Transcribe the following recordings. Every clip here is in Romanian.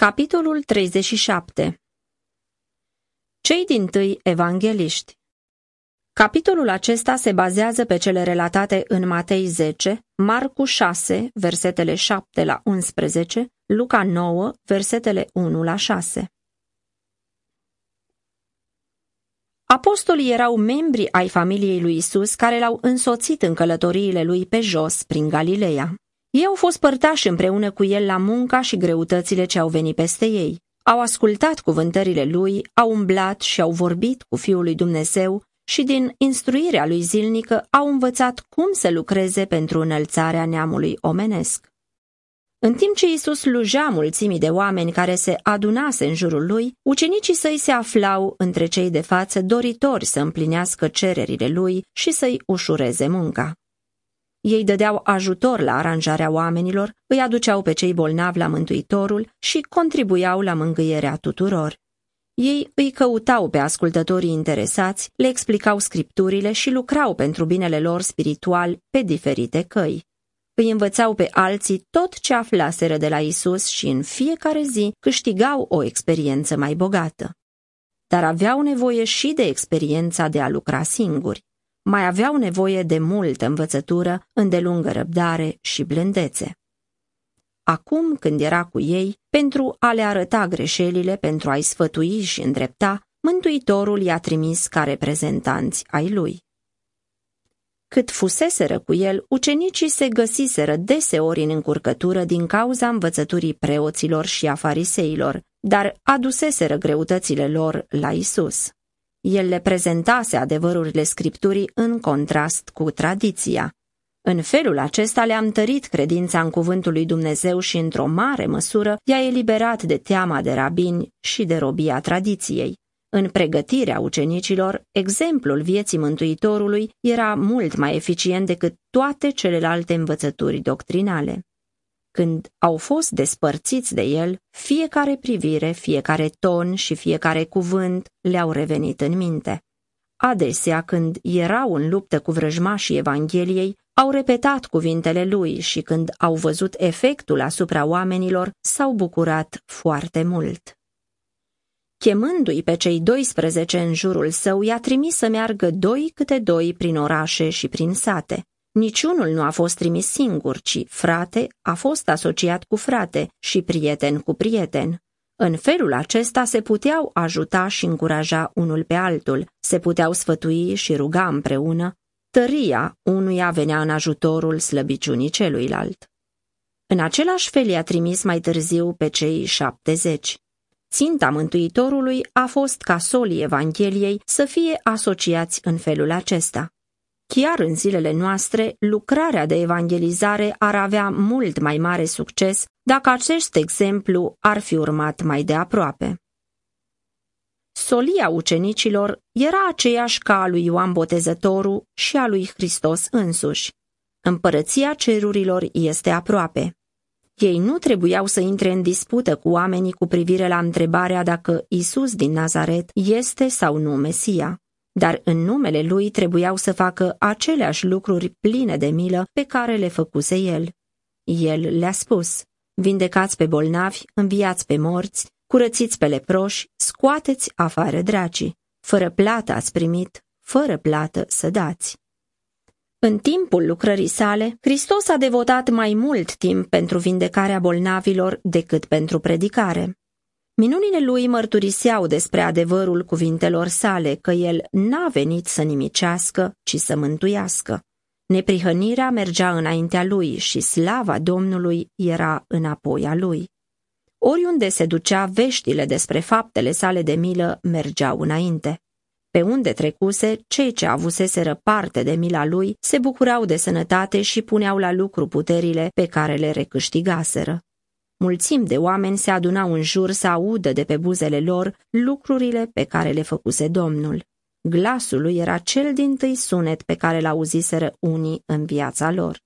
Capitolul 37 Cei din tâi evangeliști Capitolul acesta se bazează pe cele relatate în Matei 10, Marcu 6, versetele 7 la 11, Luca 9, versetele 1 la 6. Apostolii erau membri ai familiei lui Isus care l-au însoțit în călătoriile lui pe jos prin Galileea. Ei au fost părtași împreună cu el la munca și greutățile ce au venit peste ei. Au ascultat cuvântările lui, au umblat și au vorbit cu Fiul lui Dumnezeu și din instruirea lui zilnică au învățat cum să lucreze pentru înălțarea neamului omenesc. În timp ce Isus slujea mulțimii de oameni care se adunase în jurul lui, ucenicii săi se aflau între cei de față doritori să împlinească cererile lui și să-i ușureze munca. Ei dădeau ajutor la aranjarea oamenilor, îi aduceau pe cei bolnavi la Mântuitorul și contribuiau la mângâierea tuturor. Ei îi căutau pe ascultătorii interesați, le explicau scripturile și lucrau pentru binele lor spiritual pe diferite căi. Îi învățau pe alții tot ce aflaseră de la Isus și în fiecare zi câștigau o experiență mai bogată. Dar aveau nevoie și de experiența de a lucra singuri mai aveau nevoie de multă învățătură, îndelungă răbdare și blândețe. Acum, când era cu ei, pentru a le arăta greșelile, pentru a-i sfătui și îndrepta, Mântuitorul i-a trimis ca reprezentanți ai lui. Cât fuseseră cu el, ucenicii se găsiseră deseori în încurcătură din cauza învățăturii preoților și a fariseilor, dar aduseseră greutățile lor la Isus. El le prezentase adevărurile Scripturii în contrast cu tradiția. În felul acesta le-a întărit credința în cuvântul lui Dumnezeu și, într-o mare măsură, i-a eliberat de teama de rabini și de robia tradiției. În pregătirea ucenicilor, exemplul vieții Mântuitorului era mult mai eficient decât toate celelalte învățături doctrinale. Când au fost despărțiți de el, fiecare privire, fiecare ton și fiecare cuvânt le-au revenit în minte. Adesea, când erau în luptă cu vrăjmașii Evangheliei, au repetat cuvintele lui și când au văzut efectul asupra oamenilor, s-au bucurat foarte mult. Chemându-i pe cei 12 în jurul său, i-a trimis să meargă doi câte doi prin orașe și prin sate. Niciunul nu a fost trimis singur, ci frate a fost asociat cu frate și prieten cu prieten. În felul acesta se puteau ajuta și încuraja unul pe altul, se puteau sfătui și ruga împreună, tăria unuia venea în ajutorul slăbiciunii celuilalt. În același fel i-a trimis mai târziu pe cei șaptezeci. Ținta Mântuitorului a fost ca solii Evangheliei să fie asociați în felul acesta. Chiar în zilele noastre, lucrarea de evangelizare ar avea mult mai mare succes dacă acest exemplu ar fi urmat mai de aproape. Solia ucenicilor era aceeași ca a lui Ioan Botezătorul și a lui Hristos însuși. Împărăția cerurilor este aproape. Ei nu trebuiau să intre în dispută cu oamenii cu privire la întrebarea dacă Isus din Nazaret este sau nu Mesia dar în numele lui trebuiau să facă aceleași lucruri pline de milă pe care le făcuse el. El le-a spus, vindecați pe bolnavi, înviați pe morți, curățiți pe leproși, scoateți afară dracii. Fără plată ați primit, fără plată să dați. În timpul lucrării sale, Hristos a devotat mai mult timp pentru vindecarea bolnavilor decât pentru predicare. Minunile lui mărturiseau despre adevărul cuvintelor sale că el n-a venit să nimicească, ci să mântuiască. Neprihănirea mergea înaintea lui și slava Domnului era înapoi a lui. Oriunde se ducea, veștile despre faptele sale de milă mergeau înainte. Pe unde trecuse, cei ce avuseseră parte de mila lui se bucurau de sănătate și puneau la lucru puterile pe care le recâștigaseră. Mulțimi de oameni se adunau în jur să audă de pe buzele lor lucrurile pe care le făcuse Domnul. Glasul lui era cel din tâi sunet pe care l-auziseră unii în viața lor.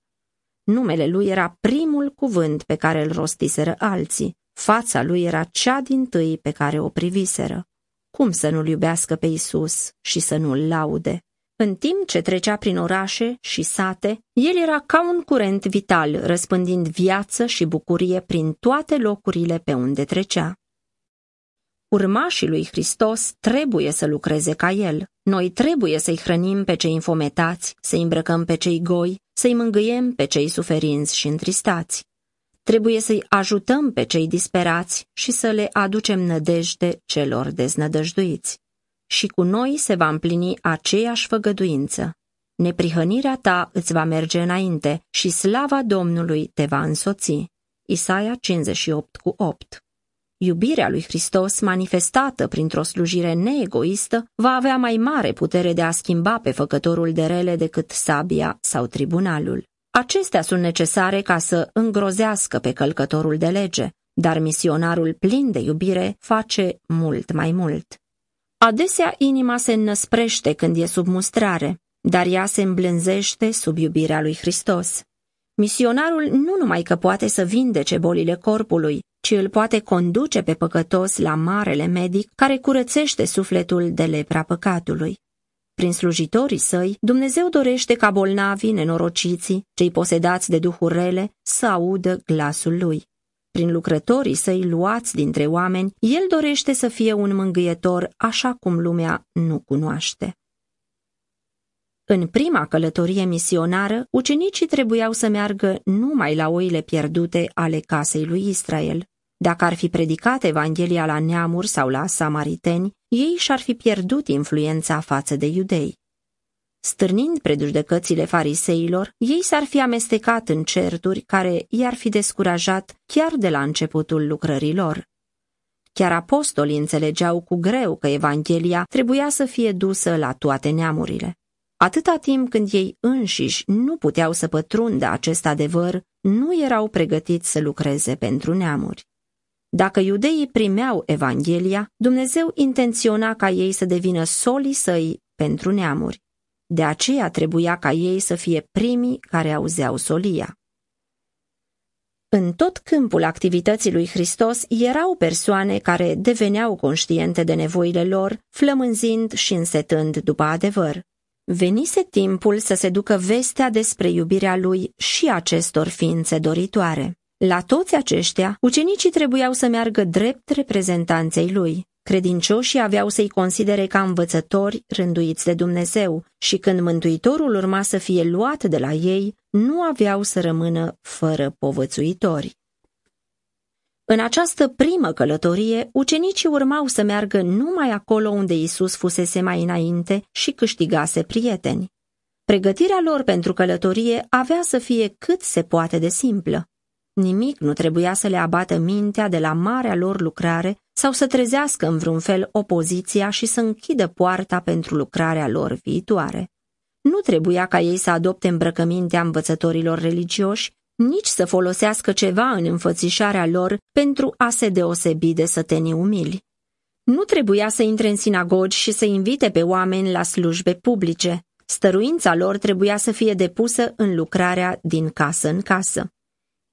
Numele lui era primul cuvânt pe care îl rostiseră alții. Fața lui era cea din tâi pe care o priviseră. Cum să nu-l iubească pe Isus și să nu-l laude? În timp ce trecea prin orașe și sate, el era ca un curent vital, răspândind viață și bucurie prin toate locurile pe unde trecea. Urmașii lui Hristos trebuie să lucreze ca el. Noi trebuie să-i hrănim pe cei infometați, să-i îmbrăcăm pe cei goi, să-i mângâiem pe cei suferinți și întristați. Trebuie să-i ajutăm pe cei disperați și să le aducem nădejde celor deznădăjduiți. Și cu noi se va împlini aceeași făgăduință. Neprihănirea ta îți va merge înainte și slava Domnului te va însoți. Isaia 58 cu 8 Iubirea lui Hristos, manifestată printr-o slujire neegoistă, va avea mai mare putere de a schimba pe făcătorul de rele decât sabia sau tribunalul. Acestea sunt necesare ca să îngrozească pe călcătorul de lege, dar misionarul plin de iubire face mult mai mult. Adesea inima se înnăsprește când e sub mustrare, dar ea se îmblânzește sub iubirea lui Hristos. Misionarul nu numai că poate să vindece bolile corpului, ci îl poate conduce pe păcătos la marele medic care curățește sufletul de lepra păcatului. Prin slujitorii săi, Dumnezeu dorește ca bolnavii, nenorociții, cei posedați de duhuri rele, să audă glasul lui. Prin lucrătorii săi luați dintre oameni, el dorește să fie un mângâietor așa cum lumea nu cunoaște. În prima călătorie misionară, ucenicii trebuiau să meargă numai la oile pierdute ale casei lui Israel. Dacă ar fi predicat Evanghelia la neamuri sau la samariteni, ei și-ar fi pierdut influența față de iudei. Stârnind prejudecățile fariseilor, ei s-ar fi amestecat în certuri care i-ar fi descurajat chiar de la începutul lucrărilor. Chiar apostolii înțelegeau cu greu că Evanghelia trebuia să fie dusă la toate neamurile. Atâta timp când ei înșiși nu puteau să pătrundă acest adevăr, nu erau pregătiți să lucreze pentru neamuri. Dacă iudeii primeau Evanghelia, Dumnezeu intenționa ca ei să devină solii săi pentru neamuri. De aceea trebuia ca ei să fie primii care auzeau solia. În tot câmpul activității lui Hristos erau persoane care deveneau conștiente de nevoile lor, flămânzind și însetând după adevăr. Venise timpul să se ducă vestea despre iubirea lui și acestor ființe doritoare. La toți aceștia, ucenicii trebuiau să meargă drept reprezentanței lui. Credincioșii aveau să-i considere ca învățători rânduiți de Dumnezeu și când Mântuitorul urma să fie luat de la ei, nu aveau să rămână fără povățuitori. În această primă călătorie, ucenicii urmau să meargă numai acolo unde Isus fusese mai înainte și câștigase prieteni. Pregătirea lor pentru călătorie avea să fie cât se poate de simplă. Nimic nu trebuia să le abată mintea de la marea lor lucrare sau să trezească în vreun fel opoziția și să închidă poarta pentru lucrarea lor viitoare. Nu trebuia ca ei să adopte îmbrăcămintea învățătorilor religioși, nici să folosească ceva în înfățișarea lor pentru a se deosebi de sătenii umili. Nu trebuia să intre în sinagogi și să invite pe oameni la slujbe publice. Stăruința lor trebuia să fie depusă în lucrarea din casă în casă.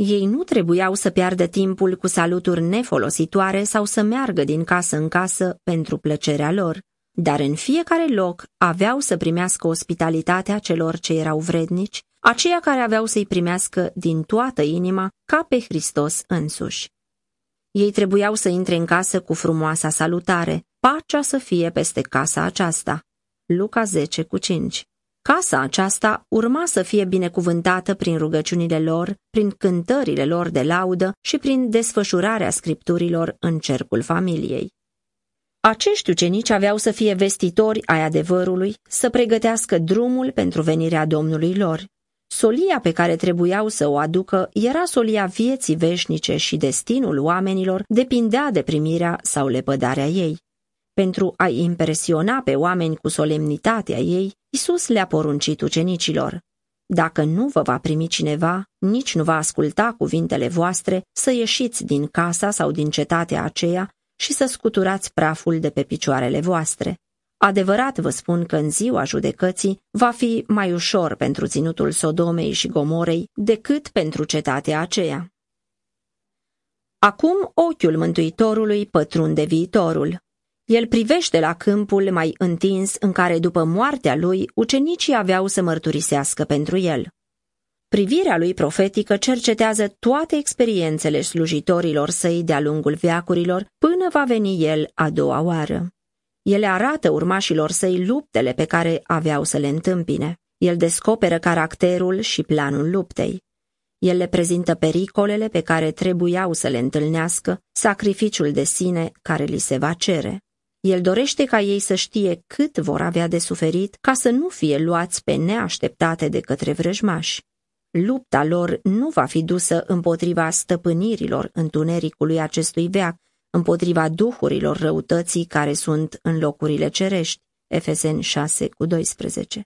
Ei nu trebuiau să piardă timpul cu saluturi nefolositoare sau să meargă din casă în casă pentru plăcerea lor, dar în fiecare loc aveau să primească ospitalitatea celor ce erau vrednici, aceia care aveau să-i primească din toată inima ca pe Hristos însuși. Ei trebuiau să intre în casă cu frumoasa salutare, pacea să fie peste casa aceasta. Luca 10 cu 5 Casa aceasta urma să fie binecuvântată prin rugăciunile lor, prin cântările lor de laudă și prin desfășurarea scripturilor în cercul familiei. Acești ucenici aveau să fie vestitori ai adevărului, să pregătească drumul pentru venirea Domnului lor. Solia pe care trebuiau să o aducă era solia vieții veșnice și destinul oamenilor depindea de primirea sau lepădarea ei. Pentru a impresiona pe oameni cu solemnitatea ei, Isus le-a poruncit ucenicilor, Dacă nu vă va primi cineva, nici nu va asculta cuvintele voastre, să ieșiți din casa sau din cetatea aceea și să scuturați praful de pe picioarele voastre. Adevărat vă spun că în ziua judecății va fi mai ușor pentru ținutul Sodomei și Gomorei decât pentru cetatea aceea. Acum ochiul Mântuitorului pătrunde viitorul. El privește la câmpul mai întins în care, după moartea lui, ucenicii aveau să mărturisească pentru el. Privirea lui profetică cercetează toate experiențele slujitorilor săi de-a lungul veacurilor până va veni el a doua oară. Ele arată urmașilor săi luptele pe care aveau să le întâmpine. El descoperă caracterul și planul luptei. El le prezintă pericolele pe care trebuiau să le întâlnească, sacrificiul de sine care li se va cere. El dorește ca ei să știe cât vor avea de suferit ca să nu fie luați pe neașteptate de către vrăjmași. Lupta lor nu va fi dusă împotriva stăpânirilor întunericului acestui veac, împotriva duhurilor răutății care sunt în locurile cerești. Efeseni 6 cu 12.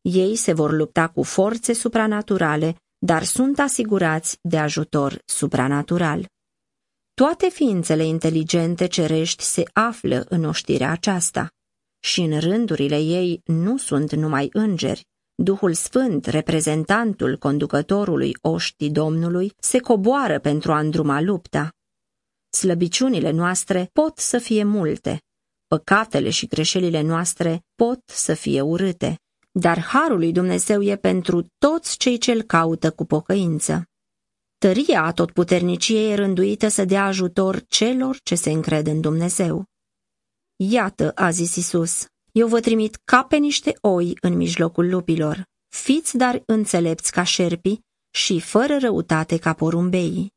Ei se vor lupta cu forțe supranaturale, dar sunt asigurați de ajutor supranatural. Toate ființele inteligente cerești se află în oștirea aceasta și în rândurile ei nu sunt numai îngeri. Duhul Sfânt, reprezentantul conducătorului oștii Domnului, se coboară pentru a îndruma lupta. Slăbiciunile noastre pot să fie multe, păcatele și greșelile noastre pot să fie urâte, dar harul lui Dumnezeu e pentru toți cei ce-l caută cu pocăință. Tăria atotputerniciei e rânduită să dea ajutor celor ce se încred în Dumnezeu. Iată, a zis Isus, eu vă trimit ca pe niște oi în mijlocul lupilor. Fiți dar înțelepți ca șerpii și fără răutate ca porumbeii.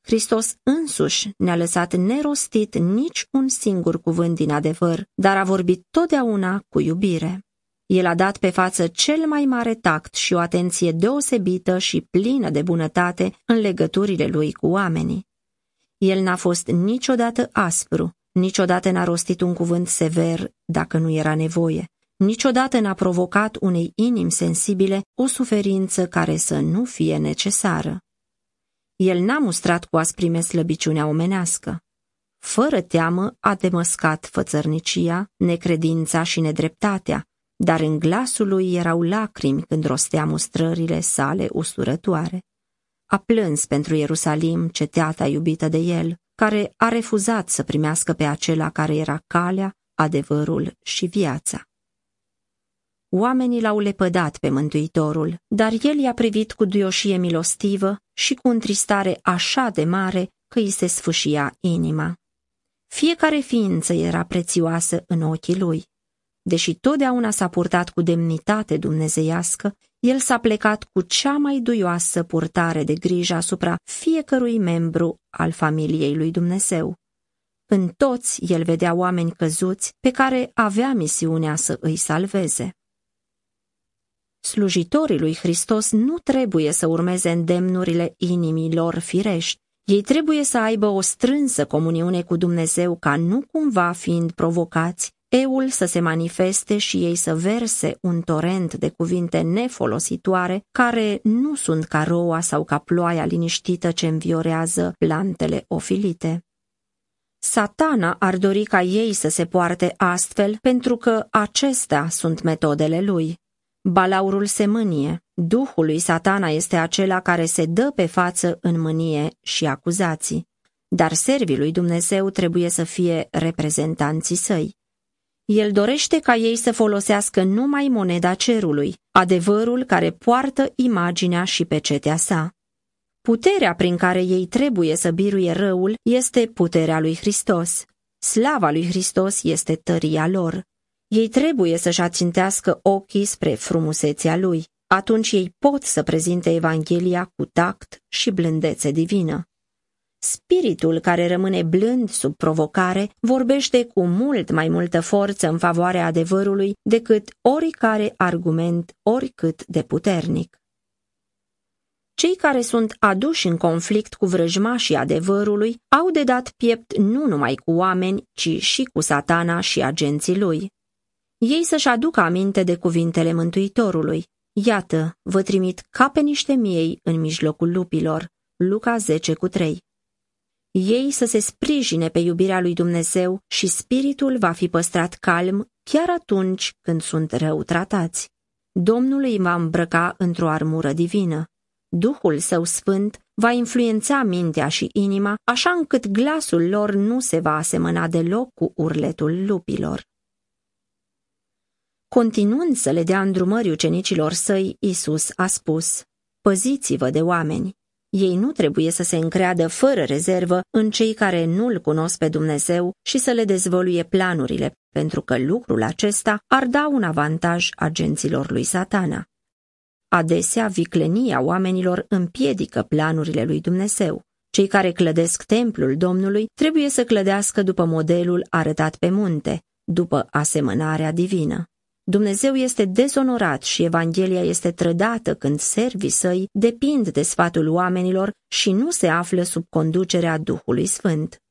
Hristos însuși ne-a lăsat nerostit nici un singur cuvânt din adevăr, dar a vorbit totdeauna cu iubire. El a dat pe față cel mai mare tact și o atenție deosebită și plină de bunătate în legăturile lui cu oamenii. El n-a fost niciodată aspru, niciodată n-a rostit un cuvânt sever dacă nu era nevoie, niciodată n-a provocat unei inimi sensibile o suferință care să nu fie necesară. El n-a mustrat cu asprime slăbiciunea omenească. Fără teamă a demăscat fățărnicia, necredința și nedreptatea, dar în glasul lui erau lacrimi când rostea mustrările sale usturătoare. A plâns pentru Ierusalim, ceteata iubită de el, care a refuzat să primească pe acela care era calea, adevărul și viața. Oamenii l-au lepădat pe Mântuitorul, dar el i-a privit cu duioșie milostivă și cu întristare așa de mare că îi se sfâșia inima. Fiecare ființă era prețioasă în ochii lui. Deși totdeauna s-a purtat cu demnitate dumnezeiască, el s-a plecat cu cea mai duioasă purtare de grijă asupra fiecărui membru al familiei lui Dumnezeu. În toți el vedea oameni căzuți pe care avea misiunea să îi salveze. Slujitorii lui Hristos nu trebuie să urmeze îndemnurile inimilor firești, ei trebuie să aibă o strânsă comuniune cu Dumnezeu ca nu cumva fiind provocați eul să se manifeste și ei să verse un torent de cuvinte nefolositoare care nu sunt ca roa sau ca ploaia liniștită ce înviorează plantele ofilite. Satana ar dori ca ei să se poarte astfel pentru că acestea sunt metodele lui. Balaurul se mânie. Duhul lui satana este acela care se dă pe față în mânie și acuzații. Dar servii lui Dumnezeu trebuie să fie reprezentanții săi. El dorește ca ei să folosească numai moneda cerului, adevărul care poartă imaginea și pecetea sa. Puterea prin care ei trebuie să biruie răul este puterea lui Hristos. Slava lui Hristos este tăria lor. Ei trebuie să-și ațintească ochii spre frumusețea lui. Atunci ei pot să prezinte Evanghelia cu tact și blândețe divină. Spiritul care rămâne blând sub provocare vorbește cu mult mai multă forță în favoarea adevărului decât oricare argument oricât de puternic. Cei care sunt aduși în conflict cu vrăjmașii adevărului au de dat piept nu numai cu oameni, ci și cu satana și agenții lui. Ei să-și aducă aminte de cuvintele Mântuitorului. Iată, vă trimit ca pe niște miei în mijlocul lupilor. Luca 10 cu 3 ei să se sprijine pe iubirea lui Dumnezeu și spiritul va fi păstrat calm chiar atunci când sunt rău tratați. Domnul îi va îmbrăca într-o armură divină. Duhul său sfânt va influența mintea și inima, așa încât glasul lor nu se va asemăna deloc cu urletul lupilor. Continuând să le dea îndrumări ucenicilor săi, Isus a spus, Păziți-vă de oameni! Ei nu trebuie să se încreadă fără rezervă în cei care nu-L cunosc pe Dumnezeu și să le dezvăluie planurile, pentru că lucrul acesta ar da un avantaj agenților lui satana. Adesea, viclenia oamenilor împiedică planurile lui Dumnezeu. Cei care clădesc templul Domnului trebuie să clădească după modelul arătat pe munte, după asemănarea divină. Dumnezeu este dezonorat și Evanghelia este trădată când servii săi depind de sfatul oamenilor și nu se află sub conducerea Duhului Sfânt.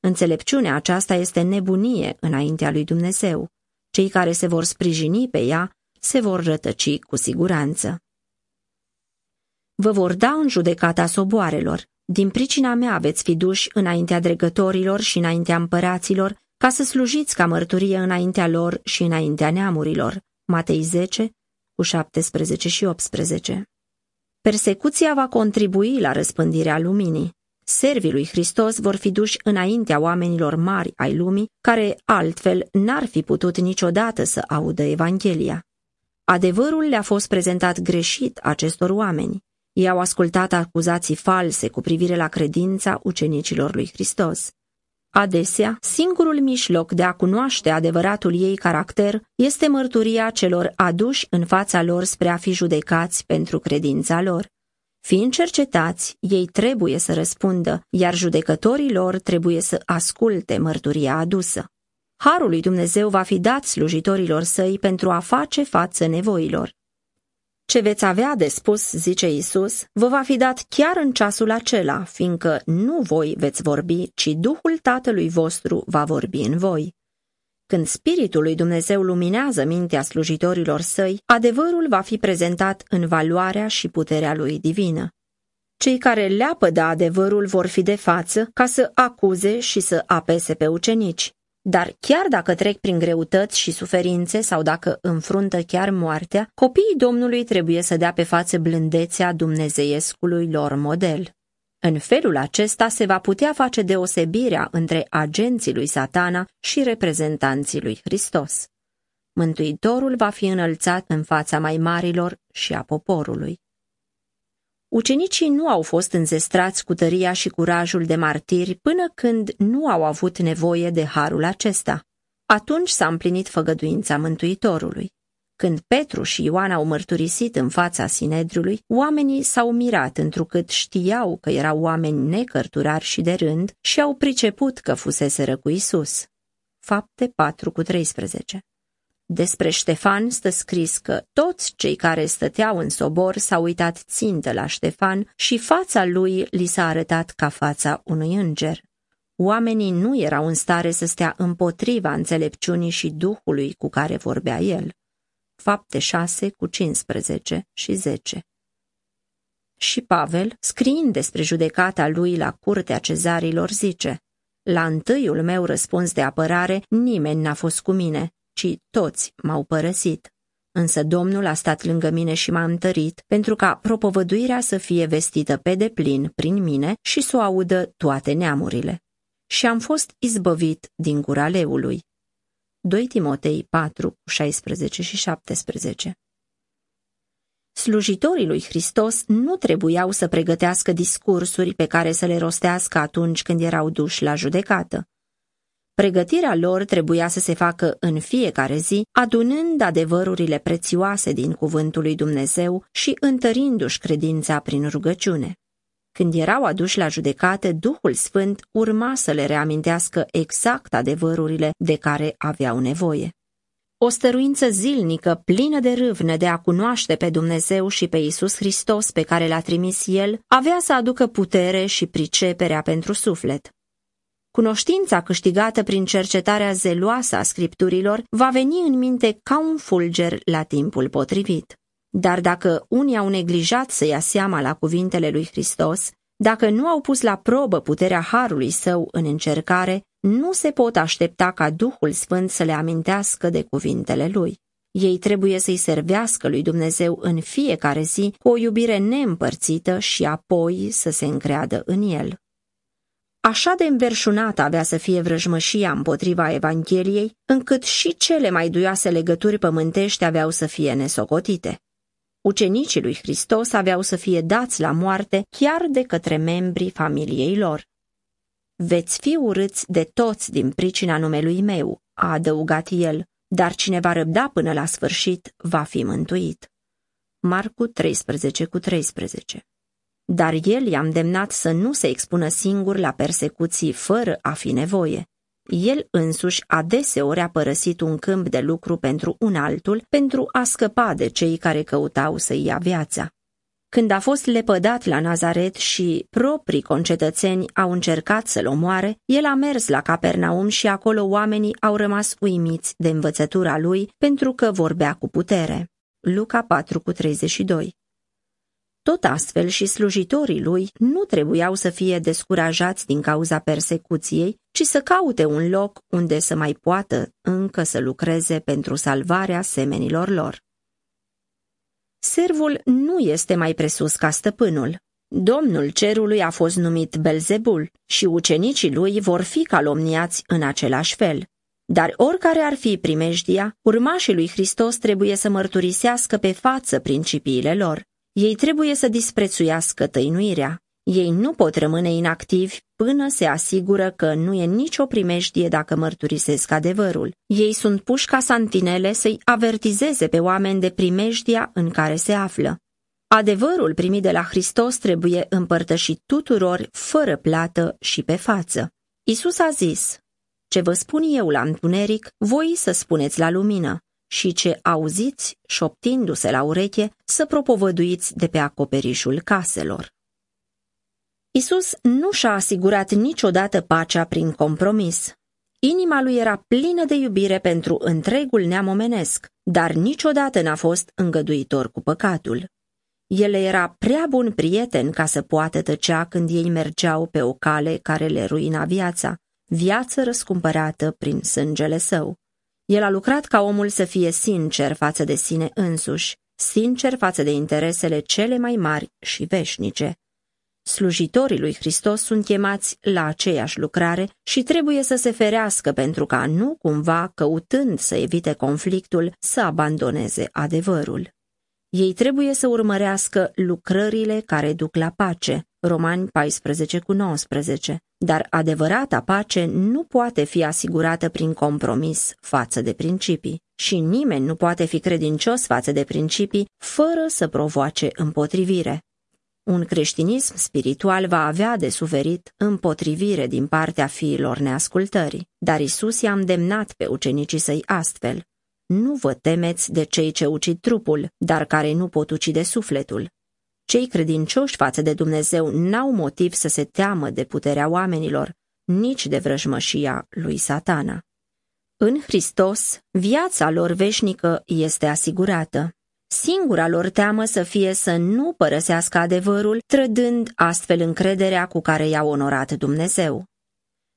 Înțelepciunea aceasta este nebunie înaintea lui Dumnezeu. Cei care se vor sprijini pe ea se vor rătăci cu siguranță. Vă vor da în judecata soboarelor. Din pricina mea veți fi duși înaintea dregătorilor și înaintea împăraților ca să slujiți ca mărturie înaintea lor și înaintea neamurilor. Matei 10, cu 17 și 18. Persecuția va contribui la răspândirea luminii. Servii lui Hristos vor fi duși înaintea oamenilor mari ai lumii, care altfel n-ar fi putut niciodată să audă Evanghelia. Adevărul le-a fost prezentat greșit acestor oameni. Ei au ascultat acuzații false cu privire la credința ucenicilor lui Hristos. Adesea, singurul mijloc de a cunoaște adevăratul ei caracter este mărturia celor aduși în fața lor spre a fi judecați pentru credința lor. Fiind cercetați, ei trebuie să răspundă, iar judecătorii lor trebuie să asculte mărturia adusă. Harul lui Dumnezeu va fi dat slujitorilor săi pentru a face față nevoilor. Ce veți avea de spus, zice Isus, vă va fi dat chiar în ceasul acela, fiindcă nu voi veți vorbi, ci Duhul Tatălui vostru va vorbi în voi. Când Spiritul lui Dumnezeu luminează mintea slujitorilor săi, adevărul va fi prezentat în valoarea și puterea lui divină. Cei care leapă de adevărul vor fi de față ca să acuze și să apese pe ucenici. Dar chiar dacă trec prin greutăți și suferințe sau dacă înfruntă chiar moartea, copiii Domnului trebuie să dea pe față blândețea dumnezeiescului lor model. În felul acesta se va putea face deosebirea între agenții lui satana și reprezentanții lui Hristos. Mântuitorul va fi înălțat în fața mai marilor și a poporului. Ucenicii nu au fost înzestrați cu tăria și curajul de martiri până când nu au avut nevoie de harul acesta. Atunci s-a împlinit făgăduința Mântuitorului. Când Petru și Ioan au mărturisit în fața Sinedriului, oamenii s-au mirat întrucât știau că erau oameni necărturari și de rând și au priceput că fuseseră cu Isus. Fapte 4 cu 13 despre Ștefan stă scris că toți cei care stăteau în sobor s-au uitat țintă la Ștefan și fața lui li s-a arătat ca fața unui înger. Oamenii nu erau în stare să stea împotriva înțelepciunii și duhului cu care vorbea el. Fapte 6 cu 15 și 10 Și Pavel, scriind despre judecata lui la curtea cezarilor, zice La întâiul meu răspuns de apărare, nimeni n-a fost cu mine, ci toți m-au părăsit. Însă Domnul a stat lângă mine și m-a întărit pentru ca propovăduirea să fie vestită pe deplin prin mine și să o audă toate neamurile. Și am fost izbăvit din gura leului. 2 Timotei 4, 16 și 17 Slujitorii lui Hristos nu trebuiau să pregătească discursuri pe care să le rostească atunci când erau duși la judecată. Pregătirea lor trebuia să se facă în fiecare zi, adunând adevărurile prețioase din cuvântul lui Dumnezeu și întărindu-și credința prin rugăciune. Când erau aduși la judecate, Duhul Sfânt urma să le reamintească exact adevărurile de care aveau nevoie. O stăruință zilnică, plină de râvnă de a cunoaște pe Dumnezeu și pe Isus Hristos pe care l-a trimis El, avea să aducă putere și priceperea pentru suflet. Cunoștința câștigată prin cercetarea zeloasă a scripturilor va veni în minte ca un fulger la timpul potrivit. Dar dacă unii au neglijat să ia seama la cuvintele lui Hristos, dacă nu au pus la probă puterea Harului Său în încercare, nu se pot aștepta ca Duhul Sfânt să le amintească de cuvintele Lui. Ei trebuie să-i servească lui Dumnezeu în fiecare zi cu o iubire neîmpărțită și apoi să se încreadă în el. Așa de înverșunată avea să fie vrăjmășia împotriva Evangheliei, încât și cele mai duioase legături pământești aveau să fie nesocotite. Ucenicii lui Hristos aveau să fie dați la moarte chiar de către membrii familiei lor. Veți fi urâți de toți din pricina numelui meu, a adăugat el, dar cine va răbda până la sfârșit va fi mântuit. Marcu 13 cu 13 Dar el i-a îndemnat să nu se expună singur la persecuții fără a fi nevoie. El însuși adeseori a părăsit un câmp de lucru pentru un altul pentru a scăpa de cei care căutau să ia viața. Când a fost lepădat la Nazaret și proprii concetățeni au încercat să-l omoare, el a mers la Capernaum și acolo oamenii au rămas uimiți de învățătura lui pentru că vorbea cu putere. Luca 4 cu 32 tot astfel și slujitorii lui nu trebuiau să fie descurajați din cauza persecuției, ci să caute un loc unde să mai poată încă să lucreze pentru salvarea semenilor lor. Servul nu este mai presus ca stăpânul. Domnul cerului a fost numit Belzebul și ucenicii lui vor fi calomniați în același fel. Dar oricare ar fi primejdia, urmașii lui Hristos trebuie să mărturisească pe față principiile lor. Ei trebuie să disprețuiască tăinuirea. Ei nu pot rămâne inactivi până se asigură că nu e nicio primejdie dacă mărturisesc adevărul. Ei sunt puși ca santinele să-i avertizeze pe oameni de primejdia în care se află. Adevărul primit de la Hristos trebuie împărtășit tuturor, fără plată și pe față. Isus a zis, Ce vă spun eu la întuneric, voi să spuneți la lumină și ce auziți, șoptindu-se la ureche, să propovăduiți de pe acoperișul caselor. Isus nu și-a asigurat niciodată pacea prin compromis. Inima lui era plină de iubire pentru întregul neam omenesc, dar niciodată n-a fost îngăduitor cu păcatul. El era prea bun prieten ca să poată tăcea când ei mergeau pe o cale care le ruina viața, viață răscumpărată prin sângele său. El a lucrat ca omul să fie sincer față de sine însuși, sincer față de interesele cele mai mari și veșnice. Slujitorii lui Hristos sunt chemați la aceeași lucrare și trebuie să se ferească pentru ca nu cumva, căutând să evite conflictul, să abandoneze adevărul. Ei trebuie să urmărească lucrările care duc la pace, Romani 14 cu 19, dar adevărata pace nu poate fi asigurată prin compromis față de principii și nimeni nu poate fi credincios față de principii fără să provoace împotrivire. Un creștinism spiritual va avea de suferit împotrivire din partea fiilor neascultării, dar Isus i-a îndemnat pe ucenicii săi astfel. Nu vă temeți de cei ce ucid trupul, dar care nu pot ucide sufletul. Cei credincioși față de Dumnezeu n-au motiv să se teamă de puterea oamenilor, nici de vrăjmășia lui satana. În Hristos, viața lor veșnică este asigurată. Singura lor teamă să fie să nu părăsească adevărul, trădând astfel încrederea cu care i-a onorat Dumnezeu.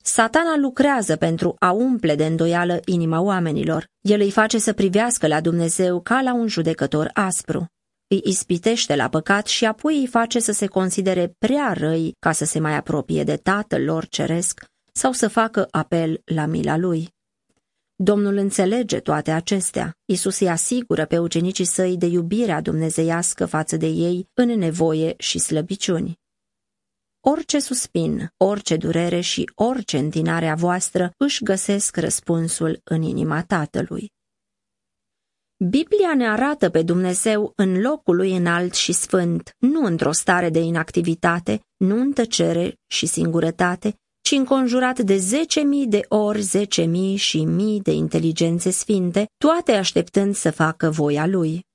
Satana lucrează pentru a umple de îndoială inima oamenilor. El îi face să privească la Dumnezeu ca la un judecător aspru. Îi ispitește la păcat și apoi îi face să se considere prea răi ca să se mai apropie de Tatăl lor ceresc sau să facă apel la mila lui. Domnul înțelege toate acestea. Isus îi asigură pe ucenicii săi de iubirea dumnezeiască față de ei în nevoie și slăbiciuni. Orice suspin, orice durere și orice întinare a voastră își găsesc răspunsul în inima Tatălui. Biblia ne arată pe Dumnezeu în locul lui înalt și sfânt, nu într-o stare de inactivitate, nu în tăcere și singurătate, ci înconjurat de zece mii de ori zece mii și mii de inteligențe sfinte, toate așteptând să facă voia lui.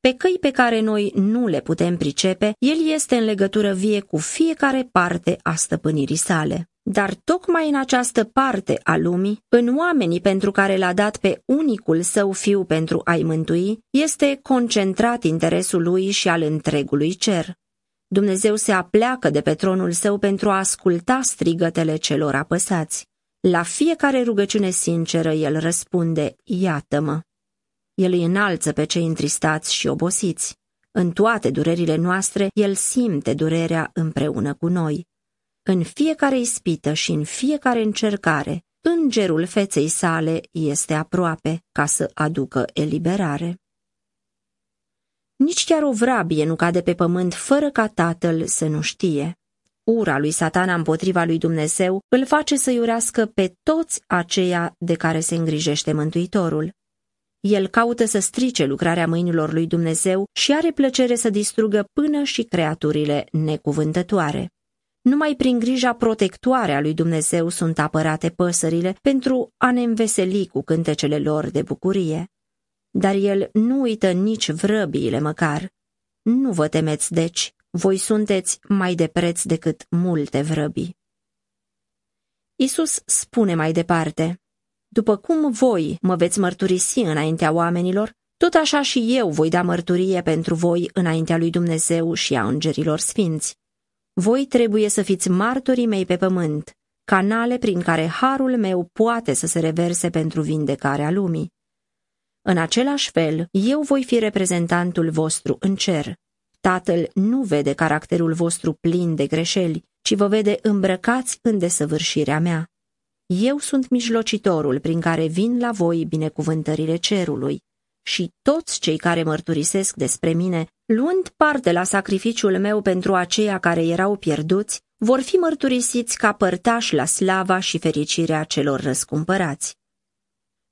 Pe căi pe care noi nu le putem pricepe, el este în legătură vie cu fiecare parte a stăpânirii sale. Dar tocmai în această parte a lumii, în oamenii pentru care l-a dat pe unicul său fiu pentru a-i mântui, este concentrat interesul lui și al întregului cer. Dumnezeu se apleacă de pe tronul său pentru a asculta strigătele celor apăsați. La fiecare rugăciune sinceră el răspunde, iată-mă. El îi înalță pe cei întristați și obosiți. În toate durerile noastre, El simte durerea împreună cu noi. În fiecare ispită și în fiecare încercare, îngerul feței sale este aproape ca să aducă eliberare. Nici chiar o vrabie nu cade pe pământ fără ca tatăl să nu știe. Ura lui satana împotriva lui Dumnezeu îl face să iurească pe toți aceia de care se îngrijește Mântuitorul. El caută să strice lucrarea mâinilor lui Dumnezeu și are plăcere să distrugă până și creaturile necuvântătoare. Numai prin grija protectoare a lui Dumnezeu sunt apărate păsările pentru a ne înveseli cu cântecele lor de bucurie. Dar el nu uită nici vrăbiile măcar. Nu vă temeți, deci, voi sunteți mai de preț decât multe vrăbii. Isus spune mai departe, După cum voi mă veți mărturisi înaintea oamenilor, tot așa și eu voi da mărturie pentru voi înaintea lui Dumnezeu și a îngerilor sfinți. Voi trebuie să fiți martorii mei pe pământ, canale prin care harul meu poate să se reverse pentru vindecarea lumii. În același fel, eu voi fi reprezentantul vostru în cer. Tatăl nu vede caracterul vostru plin de greșeli, ci vă vede îmbrăcați în desăvârșirea mea. Eu sunt mijlocitorul prin care vin la voi binecuvântările cerului și toți cei care mărturisesc despre mine, luând parte la sacrificiul meu pentru aceia care erau pierduți, vor fi mărturisiți ca părtași la slava și fericirea celor răscumpărați.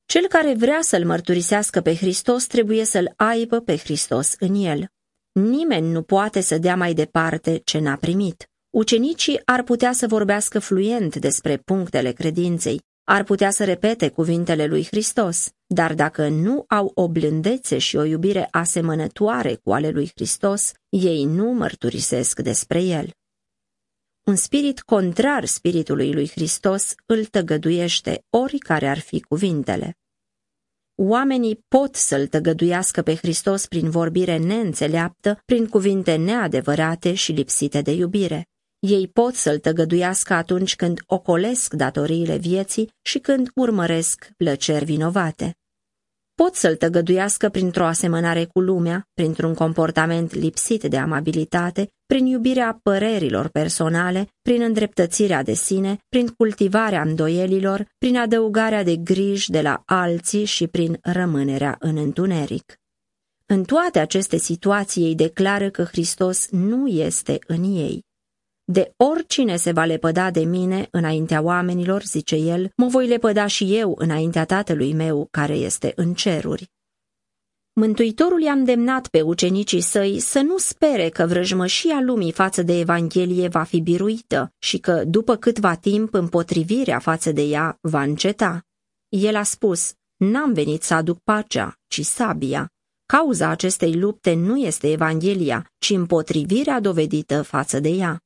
Cel care vrea să-L mărturisească pe Hristos trebuie să-L aibă pe Hristos în el. Nimeni nu poate să dea mai departe ce n-a primit. Ucenicii ar putea să vorbească fluent despre punctele credinței, ar putea să repete cuvintele lui Hristos, dar dacă nu au o blândețe și o iubire asemănătoare cu ale lui Hristos, ei nu mărturisesc despre el. Un spirit contrar spiritului lui Hristos îl tăgăduiește oricare ar fi cuvintele. Oamenii pot să-L tăgăduiască pe Hristos prin vorbire neînțeleaptă, prin cuvinte neadevărate și lipsite de iubire. Ei pot să-L tăgăduiască atunci când ocolesc datoriile vieții și când urmăresc plăceri vinovate pot să-l tăgăduiască printr-o asemănare cu lumea, printr-un comportament lipsit de amabilitate, prin iubirea părerilor personale, prin îndreptățirea de sine, prin cultivarea îndoielilor, prin adăugarea de griji de la alții și prin rămânerea în întuneric. În toate aceste situații ei declară că Hristos nu este în ei. De oricine se va lepăda de mine înaintea oamenilor, zice el, mă voi lepăda și eu înaintea tatălui meu care este în ceruri. Mântuitorul i-a îndemnat pe ucenicii săi să nu spere că vrăjmășia lumii față de Evanghelie va fi biruită și că, după câtva timp, împotrivirea față de ea va înceta. El a spus, n-am venit să aduc pacea, ci sabia. Cauza acestei lupte nu este Evanghelia, ci împotrivirea dovedită față de ea.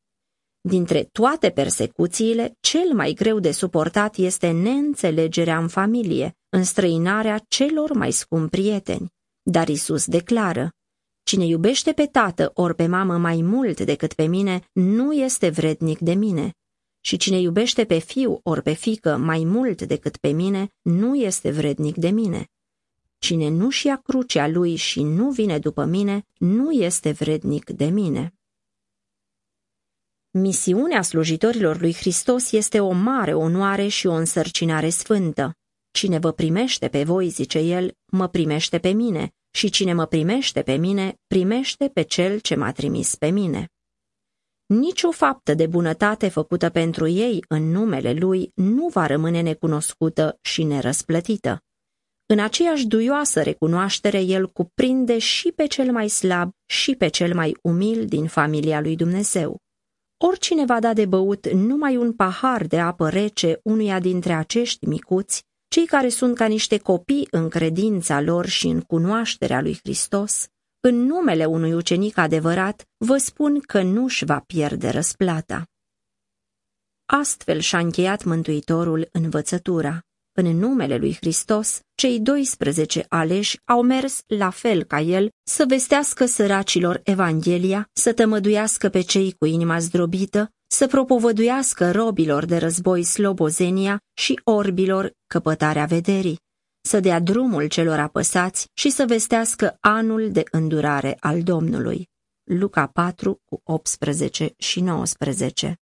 Dintre toate persecuțiile, cel mai greu de suportat este neînțelegerea în familie, înstrăinarea celor mai scumpi prieteni. Dar Isus declară, Cine iubește pe tată ori pe mamă mai mult decât pe mine, nu este vrednic de mine. Și cine iubește pe fiu ori pe fică mai mult decât pe mine, nu este vrednic de mine. Cine nu-și ia crucea lui și nu vine după mine, nu este vrednic de mine. Misiunea slujitorilor lui Hristos este o mare onoare și o însărcinare sfântă. Cine vă primește pe voi, zice el, mă primește pe mine, și cine mă primește pe mine, primește pe cel ce m-a trimis pe mine. Nici o faptă de bunătate făcută pentru ei în numele lui nu va rămâne necunoscută și nerăsplătită. În aceeași duioasă recunoaștere, el cuprinde și pe cel mai slab și pe cel mai umil din familia lui Dumnezeu. Oricine va da de băut numai un pahar de apă rece unuia dintre acești micuți, cei care sunt ca niște copii în credința lor și în cunoașterea lui Hristos, în numele unui ucenic adevărat, vă spun că nu-și va pierde răsplata. Astfel și-a încheiat Mântuitorul învățătura. În numele lui Hristos, cei 12 aleși au mers la fel ca el să vestească săracilor Evanghelia, să tămăduiască pe cei cu inima zdrobită, să propovăduiască robilor de război slobozenia și orbilor căpătarea vederii, să dea drumul celor apăsați și să vestească anul de îndurare al Domnului. Luca 4 cu 18 și 19